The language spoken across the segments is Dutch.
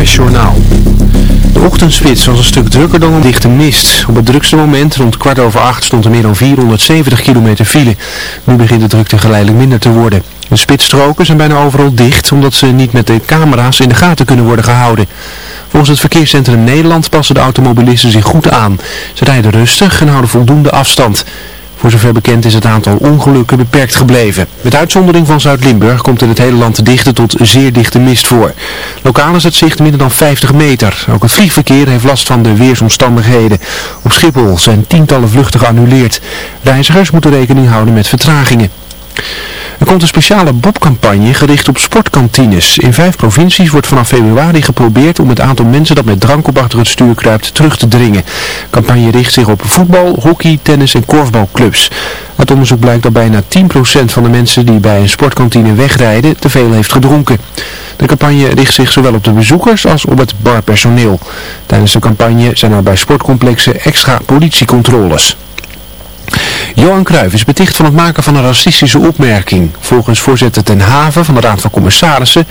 De ochtendspits was een stuk drukker dan een dichte mist. Op het drukste moment, rond kwart over acht, stond er meer dan 470 kilometer file. Nu begint de drukte geleidelijk minder te worden. De spitsstroken zijn bijna overal dicht, omdat ze niet met de camera's in de gaten kunnen worden gehouden. Volgens het verkeerscentrum Nederland passen de automobilisten zich goed aan. Ze rijden rustig en houden voldoende afstand. Voor zover bekend is het aantal ongelukken beperkt gebleven. Met uitzondering van Zuid-Limburg komt in het hele land dichte tot zeer dichte mist voor. Lokaal is het zicht minder dan 50 meter. Ook het vliegverkeer heeft last van de weersomstandigheden. Op Schiphol zijn tientallen vluchten geannuleerd. Reizigers moeten rekening houden met vertragingen. Er komt een speciale Bob-campagne gericht op sportkantines. In vijf provincies wordt vanaf februari geprobeerd om het aantal mensen dat met drank op achter het stuur kruipt terug te dringen. De campagne richt zich op voetbal, hockey, tennis en korfbalclubs. Uit onderzoek blijkt dat bijna 10% van de mensen die bij een sportkantine wegrijden te veel heeft gedronken. De campagne richt zich zowel op de bezoekers als op het barpersoneel. Tijdens de campagne zijn er bij sportcomplexen extra politiecontroles. Johan Cruijff is beticht van het maken van een racistische opmerking. Volgens voorzitter Ten Haven van de Raad van Commissarissen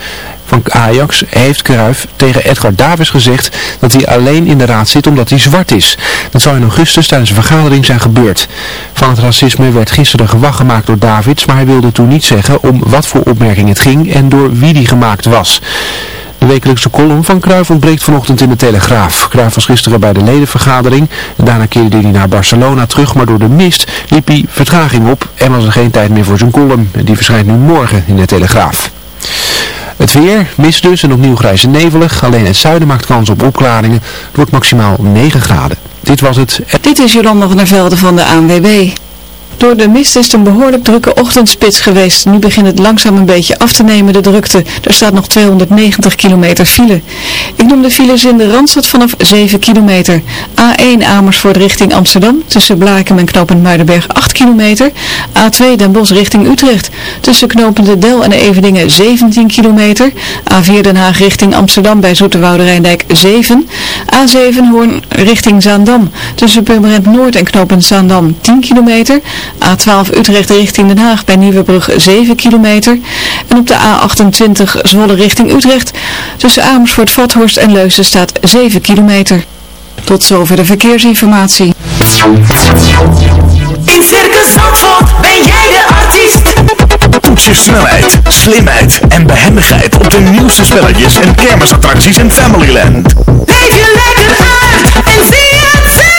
van Ajax heeft Cruijff tegen Edgar Davis gezegd dat hij alleen in de raad zit omdat hij zwart is. Dat zou in augustus tijdens een vergadering zijn gebeurd. Van het racisme werd gisteren gewacht gemaakt door Davids, maar hij wilde toen niet zeggen om wat voor opmerking het ging en door wie die gemaakt was. De wekelijkse column van Cruijff ontbreekt vanochtend in de Telegraaf. Cruijff was gisteren bij de ledenvergadering. Daarna keerde hij naar Barcelona terug, maar door de mist liep hij vertraging op en was er geen tijd meer voor zijn column. Die verschijnt nu morgen in de Telegraaf. Het weer, mist dus en opnieuw grijs en nevelig. Alleen het zuiden maakt kans op opklaringen. Het wordt maximaal 9 graden. Dit was het. Dit is Jolanda van der Velde van de ANWB. Door de mist is het een behoorlijk drukke ochtendspits geweest. Nu begint het langzaam een beetje af te nemen, de drukte. Er staat nog 290 kilometer file. Ik noem de files in de Randstad vanaf 7 kilometer. A1 Amersfoort richting Amsterdam, tussen Blakem en knooppunt Muidenberg 8 kilometer. A2 Den Bosch richting Utrecht, tussen knopende Del en Eveningen 17 kilometer. A4 Den Haag richting Amsterdam bij Zoeterwoude Rijndijk 7. A7 Hoorn richting Zaandam, tussen Purmerend Noord en knooppunt Zaandam 10 kilometer. A12 Utrecht richting Den Haag bij Nieuwebrug 7 kilometer. En op de A28 Zwolle richting Utrecht tussen Amersfoort, Vathorst en Leusden staat 7 kilometer. Tot zover de verkeersinformatie. In Circus Zandvoort ben jij de artiest. Toets je snelheid, slimheid en behendigheid op de nieuwste spelletjes en kermisattracties in Familyland. Leef je lekker uit en zie het zelf.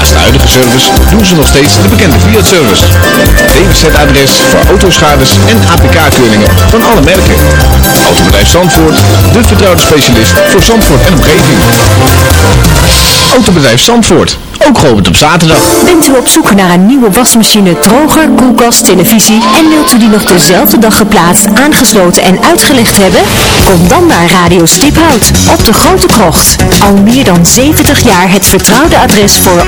Naast de huidige service doen ze nog steeds de bekende Fiat-service. DWZ-adres voor autoschades en APK-keuringen van alle merken. Autobedrijf Zandvoort, de vertrouwde specialist voor Zandvoort en omgeving. Autobedrijf Zandvoort. Ook geopend op zaterdag. Bent u op zoek naar een nieuwe wasmachine, droger, koelkast, televisie en wilt u die nog dezelfde dag geplaatst, aangesloten en uitgelegd hebben? Kom dan naar Radio Stiphout op de Grote Krocht. Al meer dan 70 jaar het vertrouwde adres voor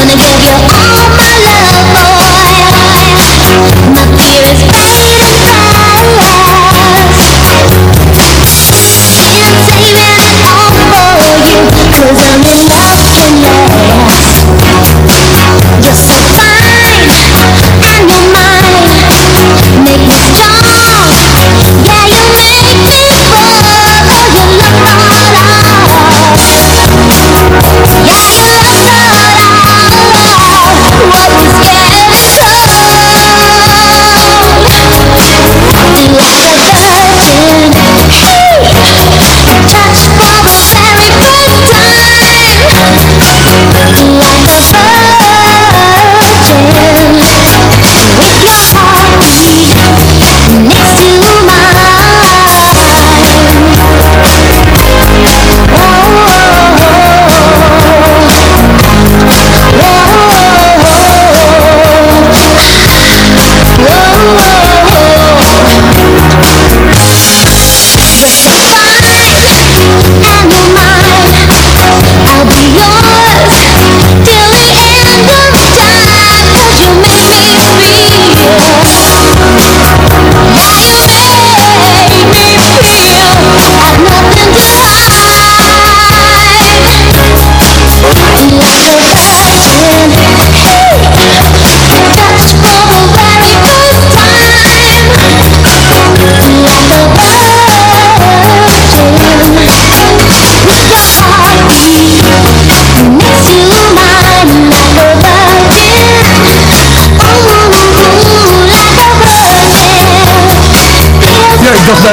Gonna give you all my love, boy. My dearest boy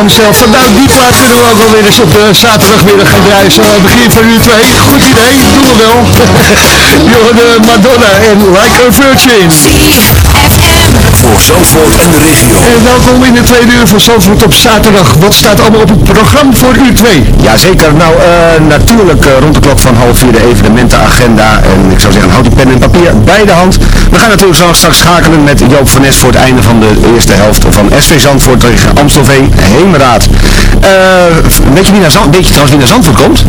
Ja, ik dacht bij mezelf van nou die plaat kunnen we ook wel weer eens op de zaterdagmiddag gaan draaien. Zo aan het begin van uur 2. Goed idee, doen we wel. Johan Madonna en Like a Virgin. Voor Zandvoort en de regio. En welkom in de tweede uur van Zandvoort op zaterdag. Wat staat allemaal op het programma voor uur 2? Jazeker, nou eh, natuurlijk eh, rond de klok van half vier de evenementenagenda. En ik zou zeggen, houd die pen en papier bij de hand. We gaan natuurlijk zo straks schakelen met Joop van Nes voor het einde van de eerste helft van SV Zandvoort tegen Amstelveen Heemraad. Eh, weet je wie naar Zand, weet je trouwens wie naar Zandvoort komt?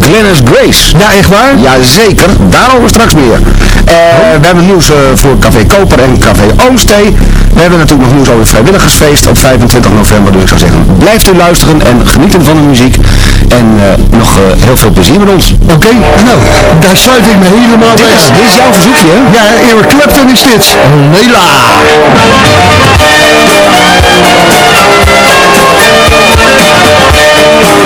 Glennis Grace. Ja, echt waar? Jazeker, daarover straks meer. Eh, We hebben nieuws eh, voor Café Koper en Café Oomstee. We hebben natuurlijk nog nieuws over het vrijwilligersfeest op 25 november. Dus ik zou zeggen, blijft u luisteren en genieten van de muziek. En nog heel veel plezier met ons. Oké, nou, daar sluit ik me helemaal bij dit is jouw verzoekje, hè? Ja, Eric Clapton is dit. Leila. It's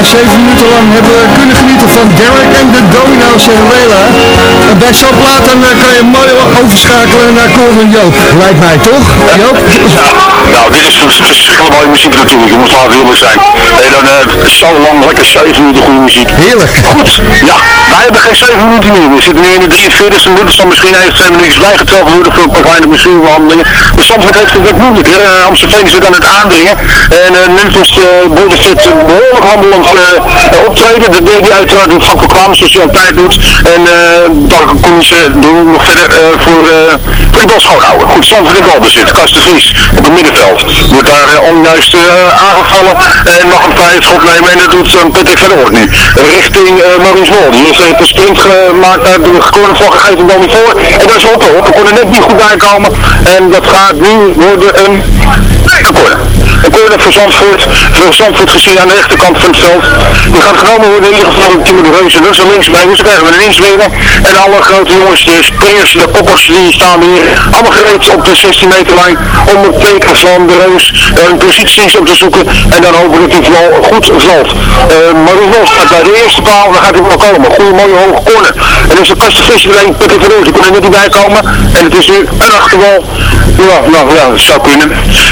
Eh, 7 minuten lang hebben we kunnen genieten van Derek en de Domino's en bij zo'n plaat dan kan je mooi overschakelen naar Corwin Joop, lijkt mij toch? Joop? Nou, dit is vers- verschrikkelijk mooie muziek natuurlijk. Je moet laten eerlijk zijn. En dan eh, zo lang lekker 7 minuten goede muziek. Heerlijk. Goed, ja, wij hebben geen 7 minuten meer. We zitten nu in de 43e minuut, dus dan misschien even twee minuutjes bijgeteld worden voor een paar kleine bestuurbehandelingen. De Zandvoort heeft het wat moeilijk. hè. Eh, Amstelveen is het aan het aandringen. En uh, Memphis uh, Boulderfit uh, behoorlijk handelend uh, optreden. Dat deed hij uiteraard in Frank Kwam, zoals hij altijd doet. En uh, dan kon ze doen nog verder uh, voor, uh, voor de bal schoonhouden. Goed, Zandvoort in balbezit. Kast de Vries op het middenveld. Wordt daar uh, onjuist uh, aangevallen en mag een vrije schot nemen. En dat doet uh, Patrick van Oort nu. Richting Maurice Mol. Die heeft een sprint gemaakt uit de cornervlag gegeven bal niet voor. En daar is Otto. Otto kon er net niet goed bij komen. En dat gaat nu worden een. Een corner voor Zandvoort. Voor Zandvoort gezien aan de rechterkant van het veld. Die gaat genomen worden in ieder geval door de Reus. En dat is links bij. Dus dan krijgen we een inzweren. En alle grote jongens, de springers, de koppers, die staan hier allemaal gereed op de 16 meter lijn. Om het teken van de Reus een posities op te zoeken. En dan hopen dat hij vooral goed valt. Uh, Maurice Los gaat bij de eerste paal. Dan gaat hij wel komen. Goede mooie hoge corner. En dus de kastenvis alleen Peter van Oort. Die kon er niet bij komen. En het is nu een achterbal. Ja, nou ja, dat zou kunnen.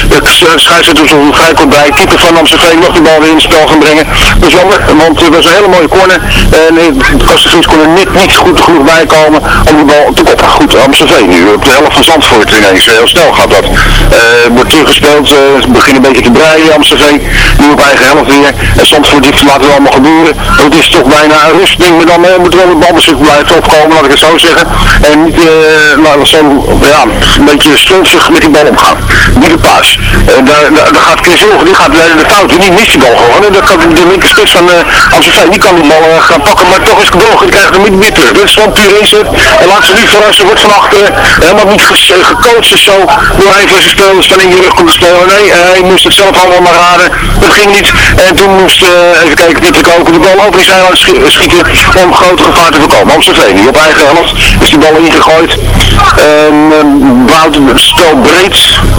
Het scheidsrechter is er vrij kort bij. Keeper van Amsterdam nog de bal weer in het spel gaan brengen. Dat is jammer, want het was een hele mooie corner. En de Kastenvis kon er net niet goed genoeg bij komen om die bal te koppen. Goed, Amsterdam nu op de helft van Zandvoort ineens. Heel snel gaat dat. Uh, wordt teruggespeeld. Uh, het begint een beetje te breien, Amsterdam. Nu op eigen helft weer. En Zandvoort dit laten we allemaal gebeuren. Het is toch bijna een rustding. Maar dan uh, moet wel een balbezit blijven opkomen, laat ik het zo zeggen. En niet uh, zo, ja, een beetje stronzig met die bal omgaan. Niet de paas. Daar, daar gaat Chris Hilger, die gaat de, de fout. Die mist die bal gewoon. En dan kan de linkerspits van uh, Amsterdam, die kan die bal uh, gaan pakken. Maar toch is het droog. Die krijgt hem niet meer terug. Dat is gewoon puur. En laat ze niet verrassen. Wordt van achteren helemaal niet ge gecoacht of zo. Door een van zijn spelers van in je rug komt spelen. Nee, hij moest het zelf allemaal maar raden. Dat ging niet. En toen moest, uh, even kijken, Pieter Koken de bal over die zijlijn schieten om grote gevaar te voorkomen. Amsterdam die op eigen helft is die bal ingegooid. En um, Wout stel breed,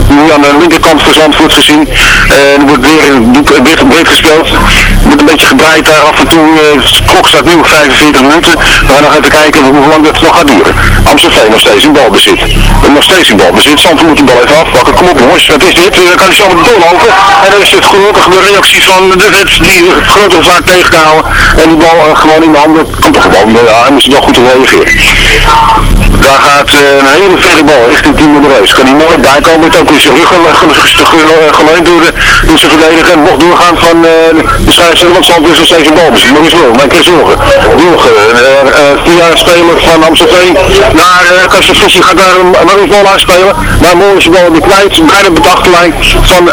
nu aan de linkerkant van Zandvoort gezien. En wordt weer, weer breed gespeeld. Wordt een beetje gebreid daar af en toe. Uh, de klok staat nu op 45 minuten. We gaan nog even kijken hoe lang dat nog gaat duren. Amsterdam nog steeds in balbezit. Nog steeds in balbezit. Zandvoort moet die bal even afpakken. Kom op jongens, wat is dit? Dan kan hij zo met doorlopen. En dan is het gelukkig de reactie van de vet die grote gevaar tegenhouden. En die bal gewoon in de handen. Komt er gewoon. Ja, hij moest wel goed reageren. Daar gaat uh, een hele verre bal richting Timo de Reus. Kan hij nooit bijkomen. Het ook in zijn rug geleund door de, door zijn verdediger. En mocht doorgaan van de scheidsrechter. Want Zand is nog steeds een bal. Misschien nog eens wel. Maar ik kan zorgen. Speler van Amsterdam naar uh, Vissie gaat daar een Maurice Bal aanspelen. Maar mooi is de bal weer kwijt. Bijna op de achterlijn van,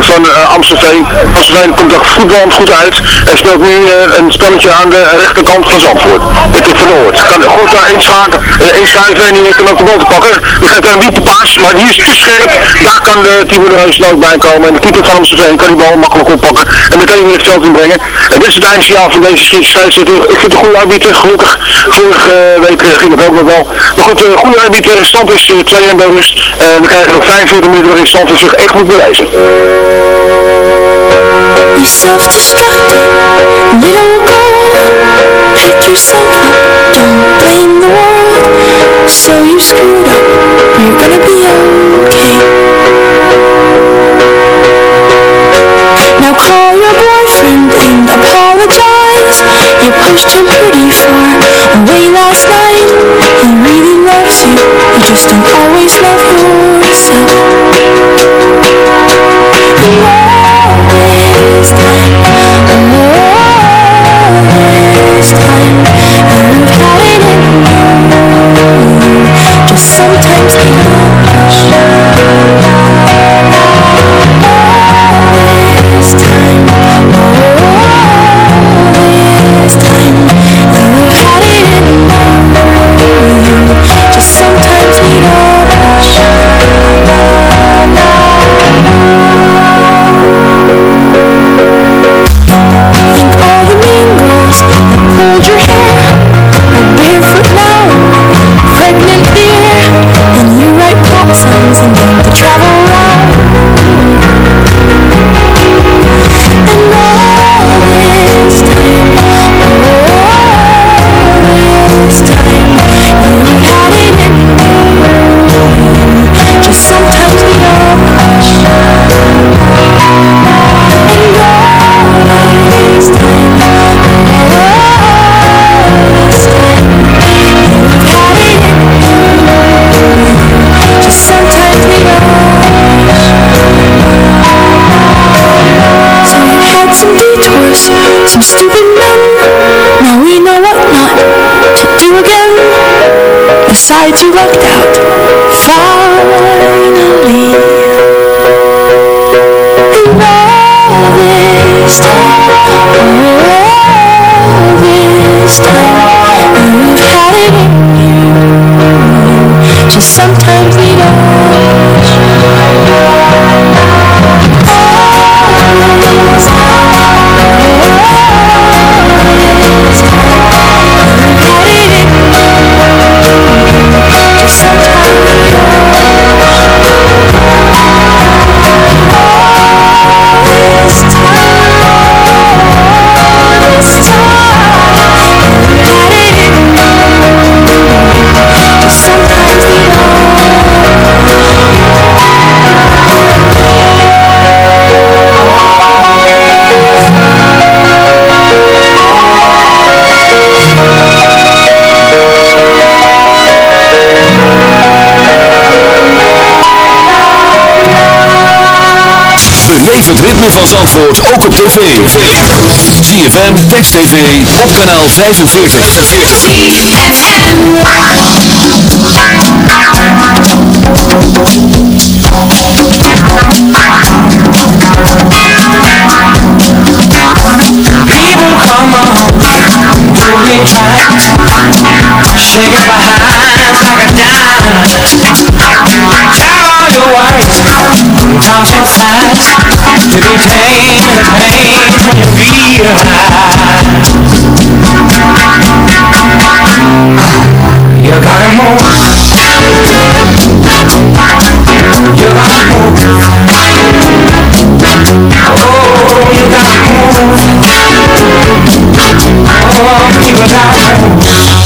van Amsterdam. Amsterdam komt er voetballend goed uit. En speelt nu een spelletje aan de rechterkant van Zandvoort. Het is verloord. Kan goed daar inschaken, uh, inschuiven en die kan ook de bal te pakken. Gaat daar een diepe paas, maar die is te scherp. Daar kan de Timo de Reus ook bij komen. En de keeper van Amsterdam kan die bal makkelijk oppakken en meteen weer het veld inbrengen. En dit is het eindsignaal van deze scheidsrechter. Ik vind het een goede arbiter, gelukkig. Vorige week uh, ging het ook nog wel. Maar goed, een uh, goede arbiter. Stand is 2 en bij rust. En we krijgen nog 45 minuten waarin stand zich echt moet bewijzen. You self-destructed, little girl Pick yourself up, don't blame the world. So you screwed up, you're gonna be okay. Now call your boyfriend and apologize. You pushed him pretty far away last night. He really loves you, you just don't always love yourself sides you walked out. Finally The love is dead Love is dead You've had it in you. Just sometimes need a het ritme van Zandvoort ook op tv. ZFM, Text TV, op kanaal 45. People come on, shaking behind like a dime. Toss your sides, to be tame the pain when you high. You gotta move. You gotta move. Oh, you gotta move. Oh, you gotta move.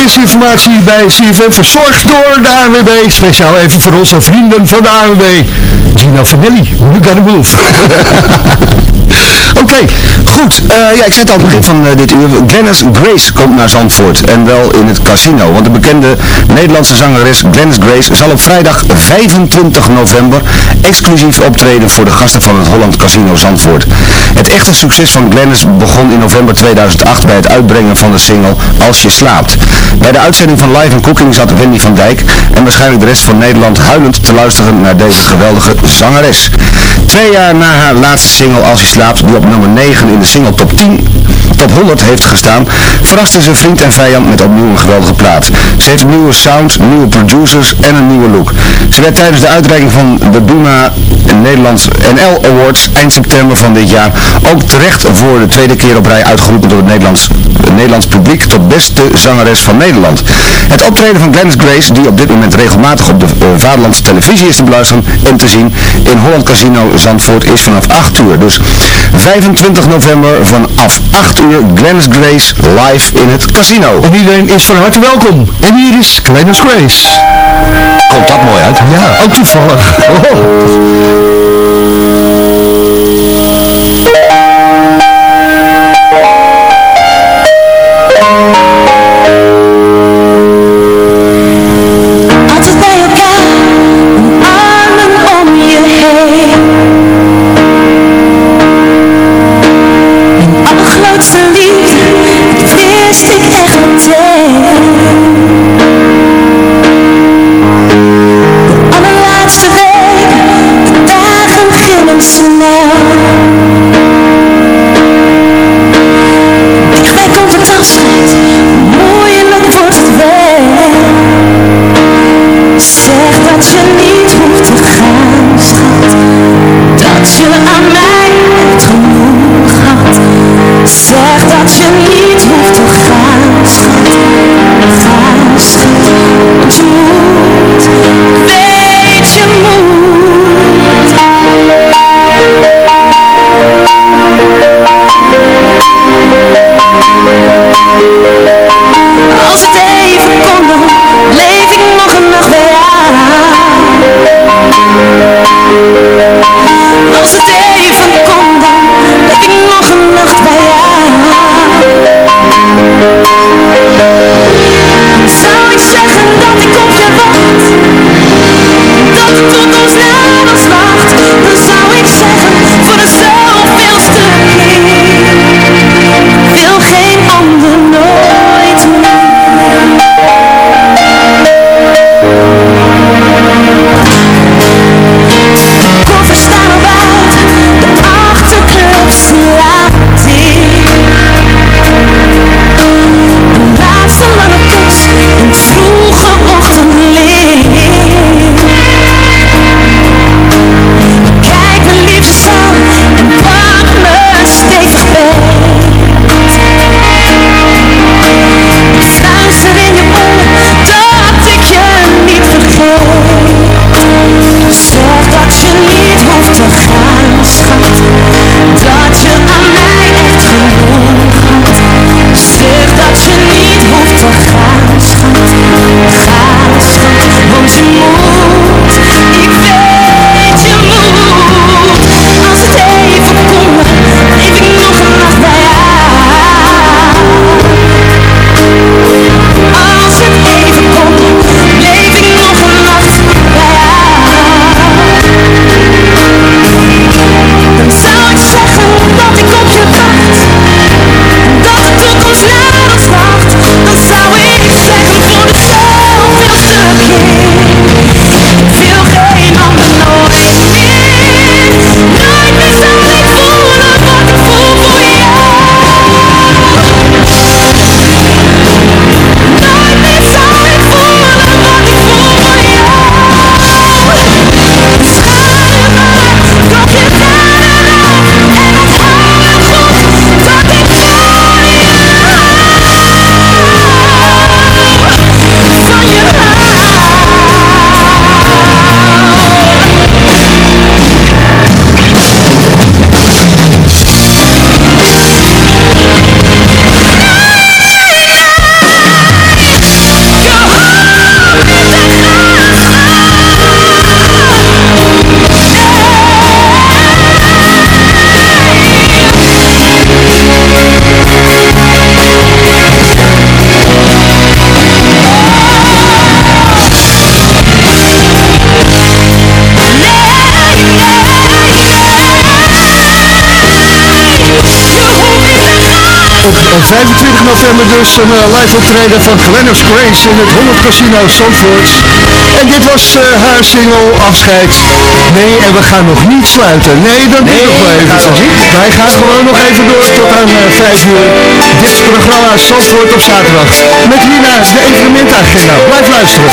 Verkeersinformatie bij CFM verzorgd door de ANWB. Speciaal even voor onze vrienden van de ANWB. Gina Vanelli, you gotta move. Oké, goed. Eh, ja, ik zei het al het begin van eh, dit uur. Glennis Grace komt naar Zandvoort. En wel in het casino. Want de bekende Nederlandse zangeres Glennis Grace zal op vrijdag 25 november exclusief optreden voor de gasten van het Holland Casino Zandvoort. Het echte succes van Glennis begon in november 2008 bij het uitbrengen van de single Als je slaapt. Bij de uitzending van Live and Cooking zat Wendy van Dijk en waarschijnlijk de rest van Nederland huilend te luisteren naar deze geweldige zangeres. Twee jaar na haar laatste single Als je slaapt, die op nummer 9 in de single top 10, top 100 heeft gestaan, verraste ze vriend en vijand met opnieuw een geweldige plaat. Ze heeft nieuwe sound, nieuwe producers en een nieuwe look. Ze werd tijdens de uitreiking van de Buma Nederlands NL Awards eind september van dit jaar ook terecht voor de tweede keer op rij uitgeroepen door het Nederlands, Nederlands publiek tot beste zangeres van Nederland. Het optreden van Glennis Grace, die op dit moment regelmatig op de uh, vaderlandse televisie is te beluisteren en te zien in Holland Casino Zandvoort is vanaf 8 uur. Dus 25 november vanaf 8 uur Glennis Grace live in het casino. En iedereen is van harte welkom. En hier is Glennis Grace. Komt dat mooi uit? Ja, ook toevallig. Oh. 25 november dus een eh, live optreden van Glennis Grace in het 100 Casino Zandvoort. En dit was eh, haar single Afscheid. Nee, en we gaan nog niet sluiten. Nee, dat nee, nog wel even. Wij gaan gewoon nog even door tot aan uh, 5 uur. Dit programma Zandvoort op zaterdag. Met hierna de evenementagenda. Blijf luisteren.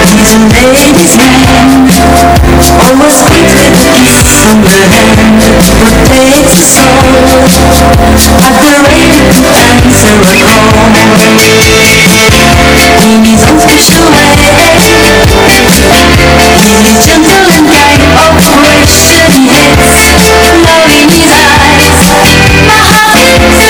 He's a ladies' man Always kiss on the hand Protects the soul? Underrated to answer a call In his special way. He is gentle and kind Operation. Yes Love in his eyes. My heart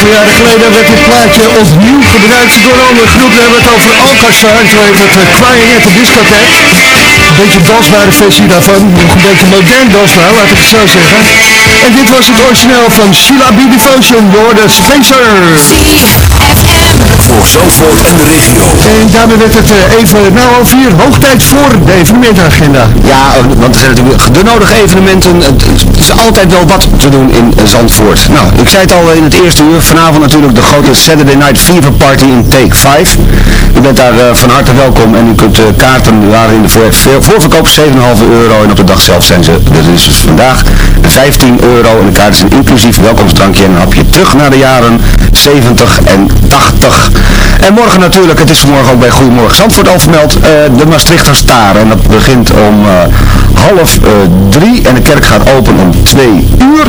aantal jaren geleden werd dit plaatje opnieuw gebruikt door een andere groep. We hebben het over Alcazar, zo heet het uh, Crying at the Discotheque. Een beetje dansbare versie daarvan, nog een beetje modern dansbaar, laat ik het zo zeggen. En dit was het origineel van Sheila B. Devotion door de Spencer. Voor Zandvoort en de regio. En daarmee werd het uh, even na half vier hoog tijd voor de evenementagenda. Ja, want er zijn natuurlijk de nodige evenementen. Het is altijd wel wat te doen in Zandvoort. Nou, ik zei het al in het eerste uur. Vanavond natuurlijk de grote Saturday Night Fever Party in Take 5. U bent daar uh, van harte welkom en u kunt uh, kaarten waren in de voor, voorverkoop 7,5 euro en op de dag zelf zijn ze, dat is dus vandaag, 15 euro en de kaarten zijn inclusief welkomstdrankje en een hapje terug naar de jaren 70 en 80. En morgen natuurlijk, het is morgen ook bij Goedemorgen Zandvoort al vermeld, uh, de Maastrichter Staar. En dat begint om half drie en de kerk gaat open om 2 uur.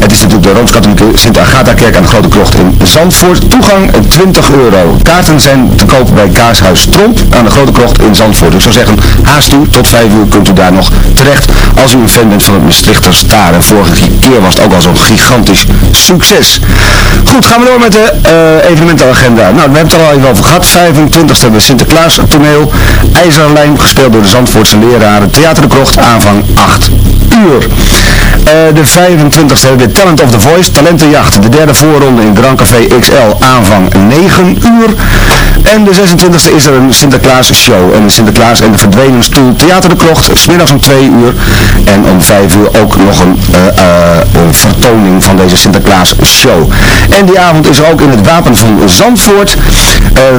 Het is natuurlijk de Rooms-Katholieke Sint-Agatha-kerk aan de Grote Krocht in Zandvoort. Toegang 20 euro. Kaarten zijn te kopen bij Kaashuis Tromp aan de Grote Krocht in Zandvoort. Ik zou zeggen, haast u, tot 5 uur kunt u daar nog terecht als u een fan bent van het Maastrichter Staar. En vorige keer was het ook al zo'n gigantisch succes. Goed, gaan we door met de uh, evenementenagenda. Nou, we hebben het er al even over gehad. 25e hebben we Sinterklaas toneel. IJzerlijn gespeeld door de Zandvoortse leraren. Theater de Krocht, aanvang 8 uur. Eh, de 25e hebben we Talent of the Voice, Talentenjacht. De derde voorronde in Grand Café XL, aanvang 9 uur. En de 26e is er een Sinterklaas show. En de Sinterklaas en de verdwenen stoel Theater de Krocht, smiddags om 2 uur. En om 5 uur ook nog een, eh, eh, een vertoning van deze Sinterklaas show. En die avond is er ook in het Wapen van Zandvoort.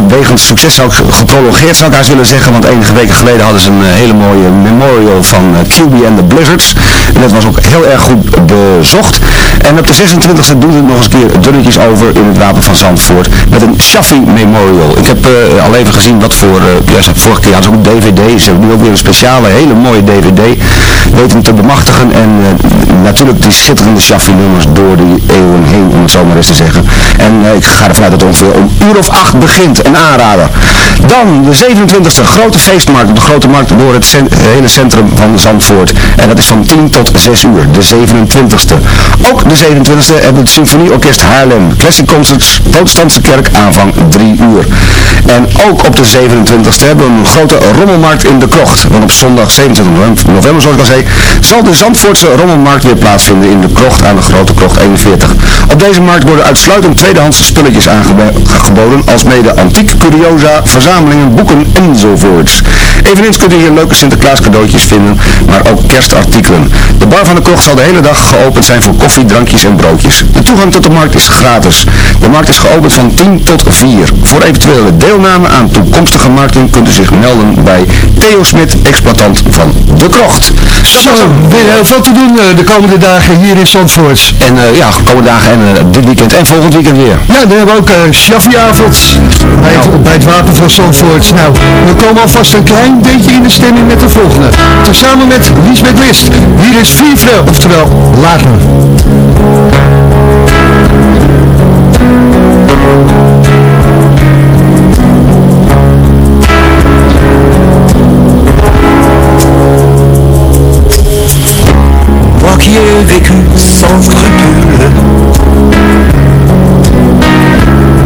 Wegens succes zou ik geprolongeerd zou ik haast willen zeggen. Want enige weken geleden hadden ze een hele mooie memorial van QB and the Blizzards. En dat was ook heel erg goed bezocht. En op de 26e doen we het nog eens een keer dunnetjes over in het Wapen van Zandvoort. Met een Shaffi Memorial. Ik heb eh, al even gezien wat voor, eh, ja, ze vorige keer hadden ze ook een DVD. Ze hebben nu ook weer een speciale, hele mooie DVD. Weten te bemachtigen. En eh, natuurlijk die schitterende Shaffi nummers door de eeuwen heen, om het zo maar eens te zeggen. En ik ga ervan uit dat het ongeveer om uur of acht begint. Een aanrader. Dan de 27e grote feestmarkt. De grote markt door het hele centrum van Zandvoort. En dat is van 10 tot 6 uur. De 27e. Ook de 27e hebben het Symfonieorkest Haarlem. Classic Concerts, Protestantse Kerk, aanvang 3 uur. En ook op de 27e hebben we een grote rommelmarkt in de krocht. Want op zondag 27 november, november, zoals ik al zei, zal de Zandvoortse rommelmarkt weer plaatsvinden in de krocht aan de Grote Krocht 41. Op deze markt worden uitsluitend tweedehands spulletjes aangeboden, als mede antiek, curiosa, verzamelingen, boeken enzovoorts. Eveneens kunt u hier leuke Sinterklaas cadeautjes vinden, maar ook kerstartikelen. De bar van de krocht zal de hele dag geopend zijn voor koffie, drankjes en broodjes. De toegang tot de markt is gratis. De markt is geopend van 10 tot 4. Voor eventuele deelname aan toekomstige markten kunt u zich melden bij Theo Smit, exploitant van de krocht. Zo, weer heel veel te doen eh, de komende dagen hier in Zandvoort. En eh, ja, komende dagen en eh, dit weekend en volgend weekend weer. Ja, dan hebben we ook uh, Shaffi-avond bij, het- bij het wapen van Zandvoort. Nou, we komen alvast een klein beetje in de stemming met de volgende. Tezamen met Liesbeth Wist. Hier is Vivre, oftewel Laat qui ai vécu sans scrupule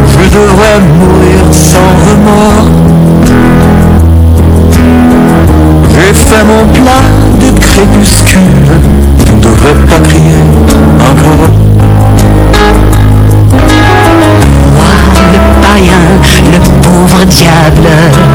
Je devrais mourir sans remords. J'ai fait mon plat de crépuscule Devrais pas crier. Encore Moi, le païen, le pauvre diable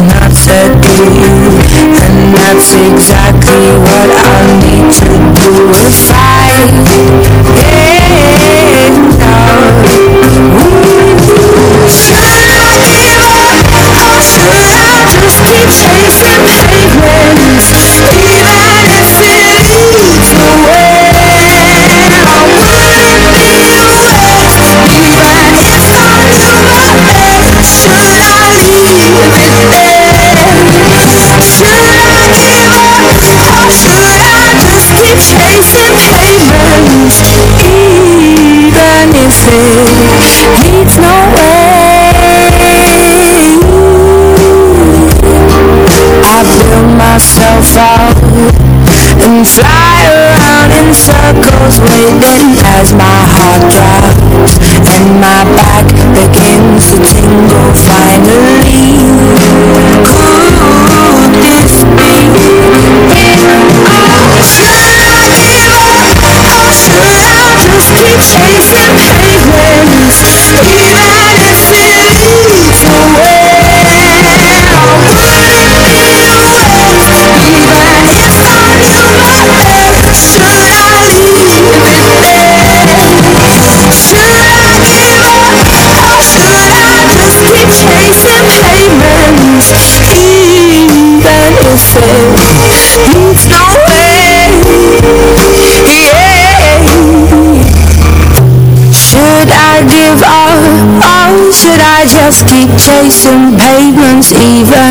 not said. to chasing pavements even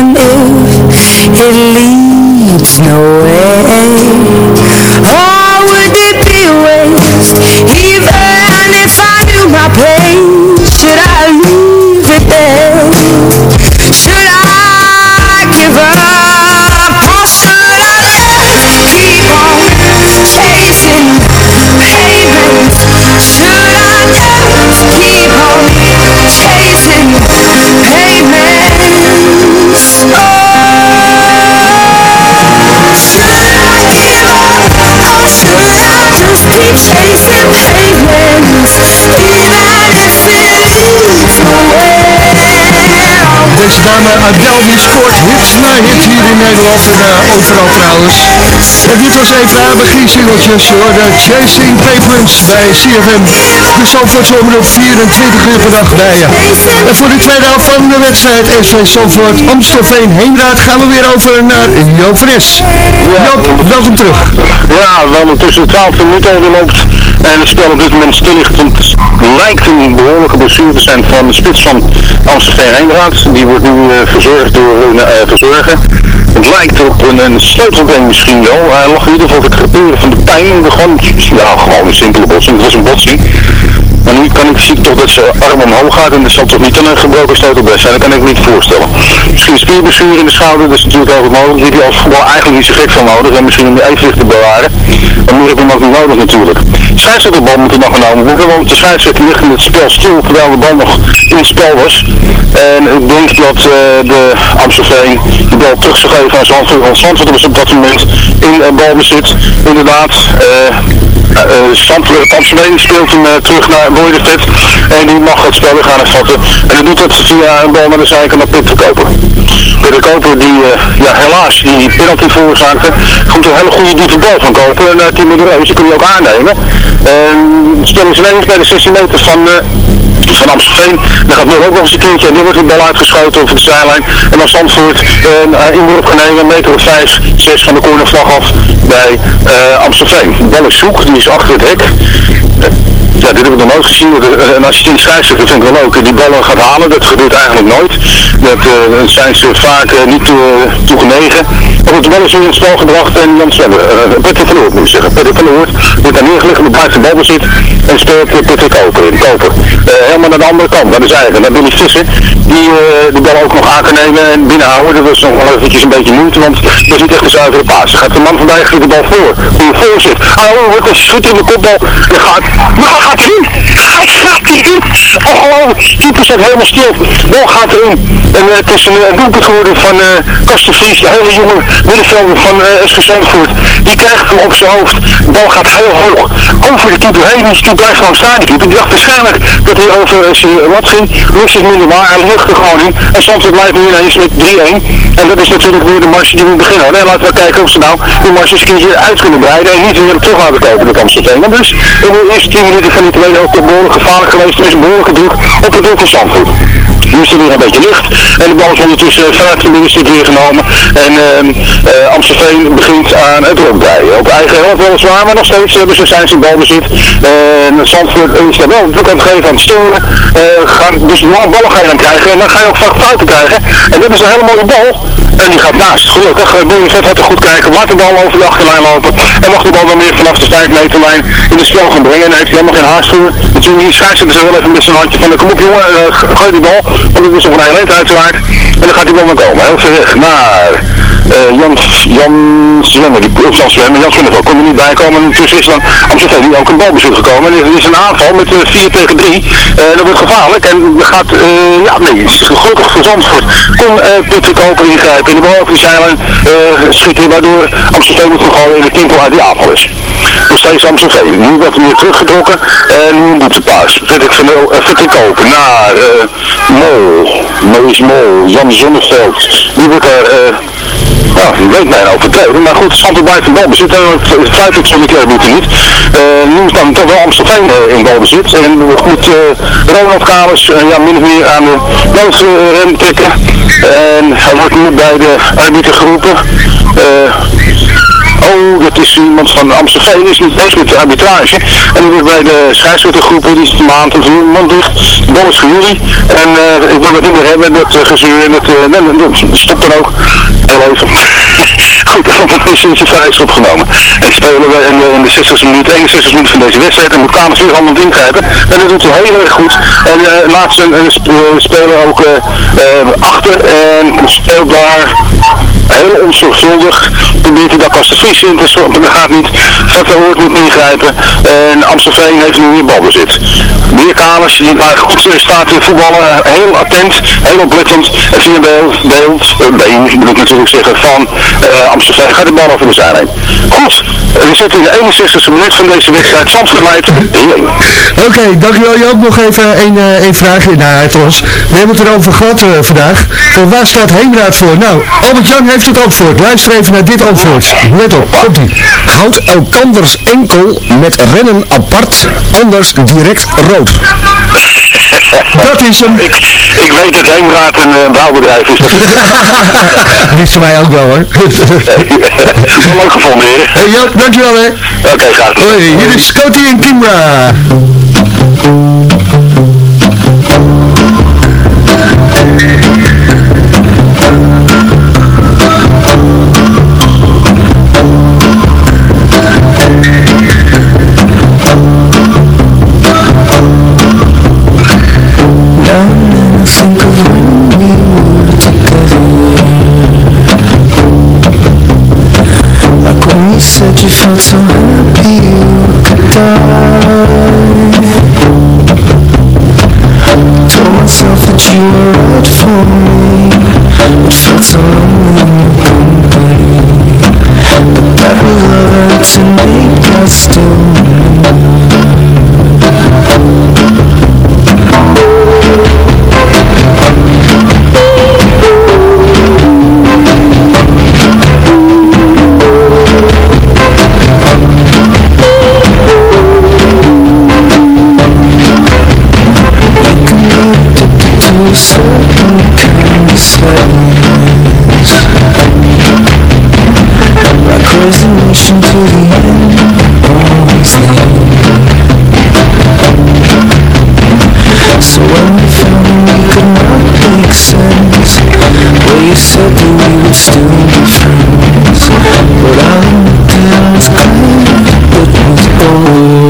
Die scoort hit na hit hier in Nederland en eh, overal trouwens. En dit was even haar begin-singeltjes hoor, de Chasing Pavements bij CFM. De Zandvoortse omroep 24 uur per dag bij je. En voor de tweede helft van de wedstrijd SV Zandvoort Amstelveen Heenraad gaan we weer over naar Joop Fres. Joop, welkom terug. Ja, we hebben tussen de 12 minuten al loopt en het spel op dit moment stil ligt. Het lijkt een behoorlijke blessure te zijn van de spits van Amstelveen Heenraad. Die wordt nu eh, verzorgd door een uh, verzorger. Het lijkt op een, een sleutelbeen misschien wel. Hij lag in ieder geval het gebeuren van de pijn. Gewoon, ja, gewoon een simpele botsing. Het was een botsing. Maar nu kan ik, zie ik toch dat zijn arm omhoog gaat en dat zal toch niet een gebroken sleutelbeen zijn. Dat kan ik me niet voorstellen. Misschien spierblessure in de schouder, dat is natuurlijk altijd mogelijk. Die heb je als voetbal eigenlijk niet zo gek van nodig. En misschien om de evenwicht te bewaren. Maar nu heb je hem ook niet nodig natuurlijk. Scheidsrechterbal moet er nog genomen worden, want de scheidsrechter ligt in het spel stil terwijl de bal nog in het spel was. En ik denk dat uh, de Amstelveen de bal terug zou geven aan Zandvoort. Want Zandvoort was op dat moment in uh, balbezit. Inderdaad, uh, Zandvoort, Amstelveen speelt hem terug naar Boydestedt. En die mag het spel weer gaan hervatten. En hij doet dat via een bal naar de zijkant naar Pit te kopen. De koper die, ja helaas, die penalty veroorzaakte, komt een hele goede diepe bal van kopen. En uh, Timo de Reus, die kun je ook aannemen. En het spel is bij de 16 meter van van Amstelveen. Dan gaat nu ook nog eens een keertje en nu wordt de bal uitgeschoten over de zijlijn. En dan Zandvoort een uh, inworp gaan nemen, een meter of 5, 6 van de cornervlag af bij uh, Amstelveen. De bal is zoek, die is achter het hek. ja, dit heb ik nog nooit gezien. eh, Een assistent scheidsrechter vind ik wel leuk. Die ballen gaat halen, dat gebeurt eigenlijk nooit. Dat eh, zijn ze vaak eh, niet toe, toegenegen. Goed, bal is in het spel gebracht en Jan Zwemmer, uh, van Oort moet ik zeggen. Peter van Oort wordt daar neergelegd op de buiten balbezit en speelt Peter Koper in. Koper. Eh, helemaal naar de andere kant, naar de zijde. Naar Billy Visser, die eh, de bal ook nog aan kan nemen en binnenhouden. Dat was nog wel eventjes een beetje moeite, want dat is niet echt een zuivere paas. Dan gaat de man van Dijk de bal voor. Goede voorzet. Ah, oh, wordt een schut in de kopbal. Dan gaat, maar hij gaat erin. Hij gaat erin. Ongelooflijk. Keeper staat helemaal stil. Bal gaat erin. En het is een doelpunt geworden van uh, Kasten Vries, de hele jonge middenvelder van uh, Zandvoort. Die krijgt hem op zijn hoofd. De bal gaat heel hoog. Over de keeper heen. Die keeper blijft gewoon staan. Die die dacht waarschijnlijk dat hij over zijn wat ging. Lust het minder maar. Hij lucht er gewoon in. En Zandvoort blijft nu ineens met 3-1. En dat is natuurlijk weer de marge die we beginnen. Nee, laten we kijken of ze nou die marge eens uit kunnen breiden. En niet weer terug laten kopen met Amsterdam. Maar dus in de eerste 10 minuten van die tweede ook behoorlijk gevaarlijk geweest. Er is een behoorlijke druk op het doel van Zandvoort. Nu is er weer een beetje licht. En de bal is ondertussen vanuit de middenstip weer genomen. En uh, Amstelveen begint aan het rondrijden. Op eigen helft weliswaar, maar nog steeds hebben ze zijn zijn balbezit. En Zandvoort is daar wel druk aan het geven aan het storen. Uh, gaan, dus lange ballen ga je dan krijgen. En dan ga je ook vaak fouten krijgen. En dit is een hele mooie bal. En die gaat naast. Gelukkig, uh, Boerenvet had er goed kijken. Laat de bal over de achterlijn lopen. En mag de bal dan weer vanaf de 5 meterlijn in de spel gaan brengen. En heeft hij helemaal geen haast voor. Natuurlijk, die scheidsrechter ze wel even met zijn handje van, kom op jongen, uh, gooi die bal. Want het is nog een eind uiteraard. En dan gaat die bal maar komen. Heel ver naar uh, Jan, Jan Zwemmer. Die, of Zwemmer, Jan Zwemmer kon er niet bij komen. En intussen is dan Amsterdam die ook een balbezit gekomen. En er is een aanval met 4 tegen 3. dat wordt gevaarlijk. En gaat, ja nee, gelukkig voor Zandvoort kon Peter Koper ingrijpen. In de bal over die schieten. Waardoor Amsterdam moet gewoon in de tempel uit die aanval is. Nog steeds Amsterdam. Nu wordt hij weer teruggetrokken. En nu moet de paas. Zet ik van Peter Koper naar Mol. Maurice Mol. Jan Zonneveld. Die wordt er... Ja, die weet mij nou overtreden. Maar goed, Santo blijft in balbezit. En het feitelijk zo'n keer niet. Uh, nu is dan toch wel Amstelveen uh, in balbezit. En goed, uh, Ronald Kalis, ja, min of meer aan de noodrem trekken. En hij wordt nu bij de arbiter geroepen. Oh, dat is iemand van Amstelveen, is niet eens met de arbitrage. En die wordt bij de scheidsrechtergroepen, die is de maand of een man dicht. Bal is voor jullie. En ik wil het niet meer hebben, dat uh, gezeur en dat, uh, stopt dan ook. Goed, dan is een vrij opgenomen. En spelen we in de, in de 60 minuut, 61 minuut van deze wedstrijd. En moet Kamers weer allemaal ingrijpen. En dat doet hij heel erg goed. En uh, laat zijn uh, speler ook achter en speelt daar heel onzorgvuldig. Probeert hij dat als de Vries in te stoppen, dat gaat niet. Vetter hoort moet ingrijpen. En Amstelveen heeft nu weer balbezit. Meer Kamers, die daar goed staat in voetballen. Heel attent, heel oplettend. En via beeld, beeld, been, zeggen, van Amstelveen gaat de bal over de zijlijn. Goed, we zitten in de 61 e minuut van deze wedstrijd. Zandvoort leidt 1 Oké, okay, dankjewel Joop. Nog even een, uh, een vraagje naar ons. We hebben het erover gehad uh, vandaag. Uh, waar staat Heemraad voor? Nou, Albert-Jan heeft het antwoord. Luister even naar dit antwoord. Let op, komt ie. Houd elkanders enkel met rennen apart, anders direct rood. Dat is hem. Ik, ik weet dat Heemraad een uh, bouwbedrijf is. Wist mij ook wel hoor. Leuk gevonden heren. Hey Joop, dankjewel hè. Oké, okay, graag. Hoi, hier is Scotty en Kimbra. resolution to the end. Always the So when we found we could not make sense Well you said that we would still be friends. But I looked and I was But it was over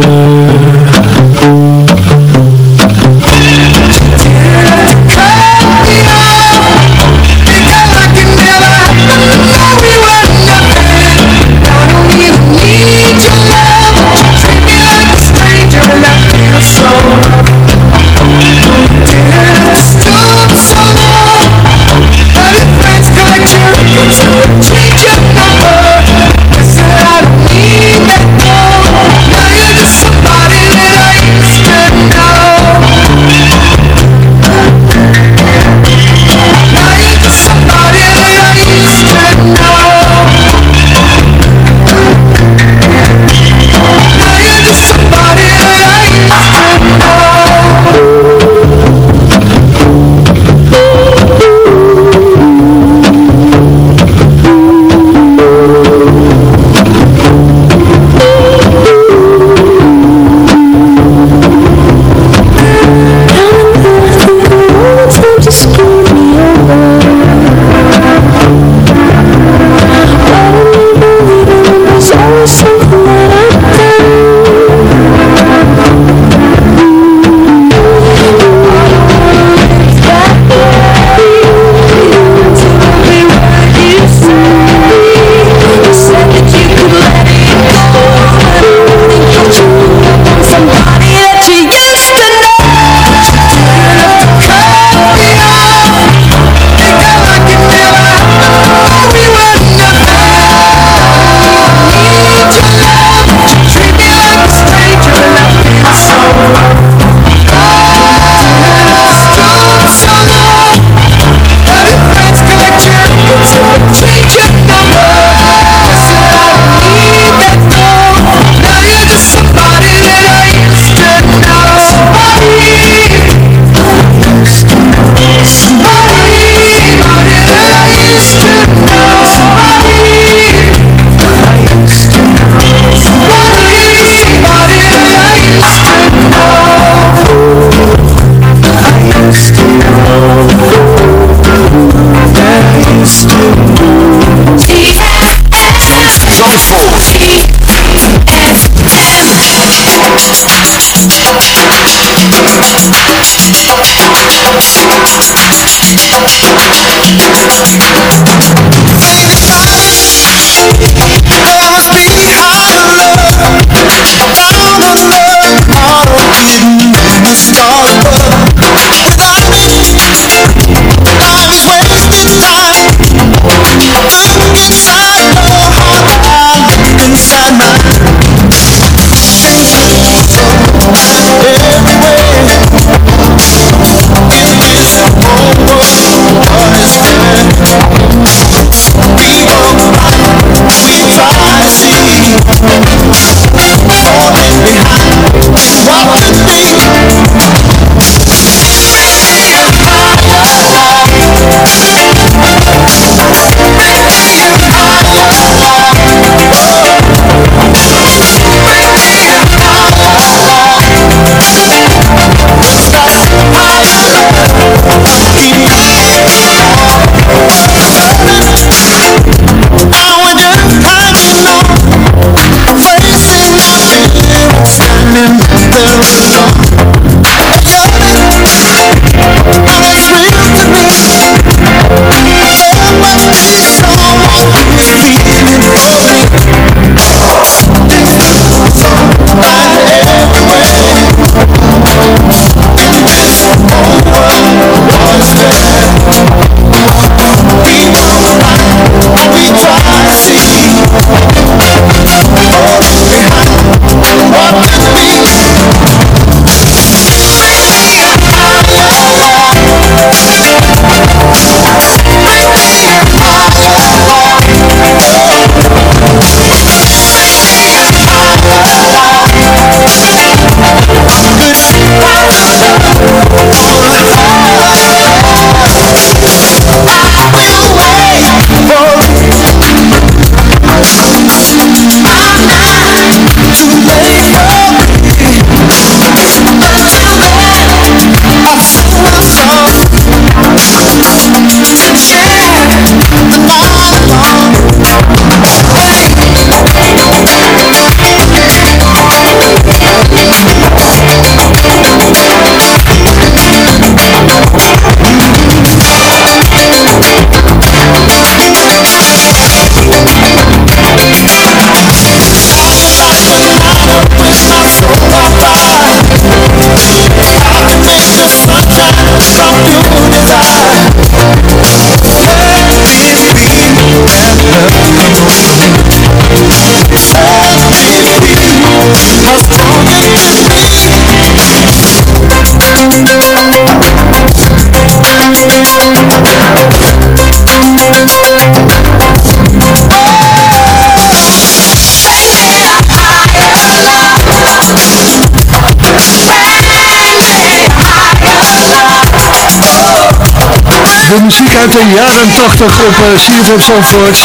uit de jaren 80 op uh, CFM Zandvoort.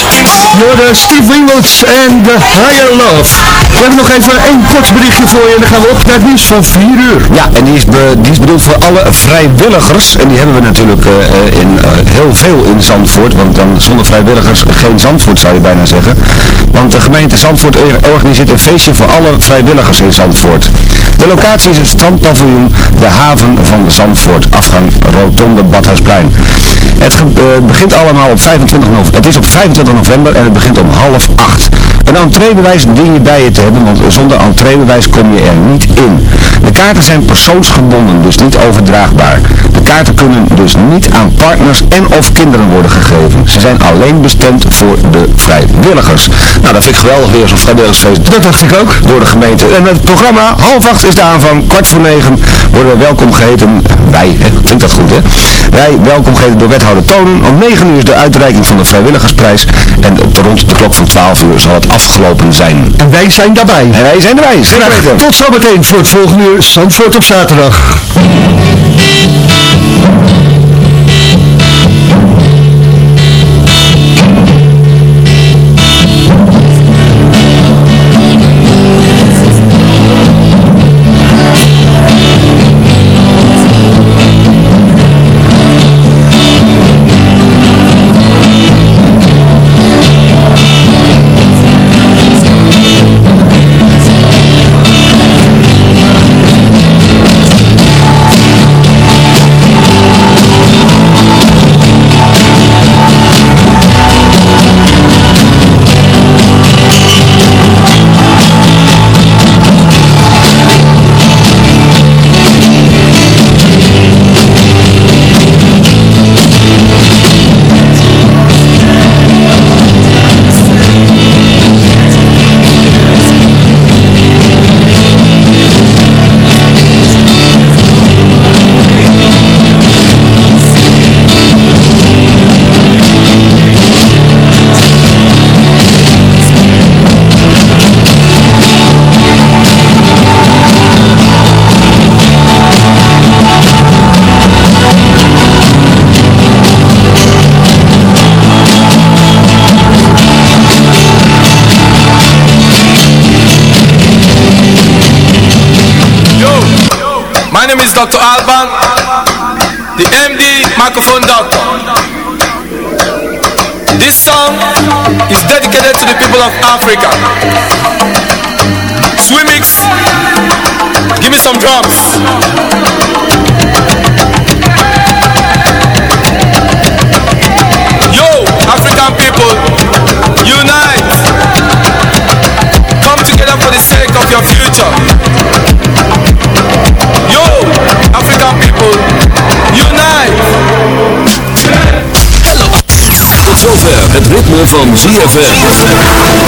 Jorden Steve Winwood en The Higher Love. We hebben nog even een kort berichtje voor je en dan gaan we op naar het nieuws van 4 uur. Ja, en die is, bedoeld voor alle vrijwilligers. En die hebben we natuurlijk uh, in, uh, heel veel in Zandvoort. Want dan zonder vrijwilligers geen Zandvoort zou je bijna zeggen. Want de gemeente Zandvoort organiseert een feestje voor alle vrijwilligers in Zandvoort. De locatie is het strandpaviljoen De Haven van Zandvoort, afgang Rotonde Badhuisplein. Het begint allemaal op 25 november. Het is op 25 november en het begint om half acht. Een entreebewijs dien je bij je te hebben, want zonder entreebewijs kom je er niet in. De kaarten zijn persoonsgebonden, dus niet overdraagbaar. De kaarten kunnen dus niet aan partners en of kinderen worden gegeven. Ze zijn alleen bestemd voor de vrijwilligers. Nou, dat vind ik geweldig weer zo'n vrijwilligersfeest. Dat dacht ik ook. Door de gemeente. En het programma, half acht is de aanvang, kwart voor negen worden we welkom geheten. Wij, hè, klinkt dat goed hè? Wij welkom geheten door wethouder Tonen. Om 9 uur is de uitreiking van de vrijwilligersprijs. En rond de klok van 12 uur zal het afgelopen zijn. En wij zijn daarbij. En wij zijn erbij, zeker weten. Tot zometeen voor het volgende uur Zandvoort op zaterdag. Of Africa. Swimix, give me some drums. Yo, African people, unite. Come together for the sake of your future. Yo, African people, unite! Tot zover het ritme van ZFM.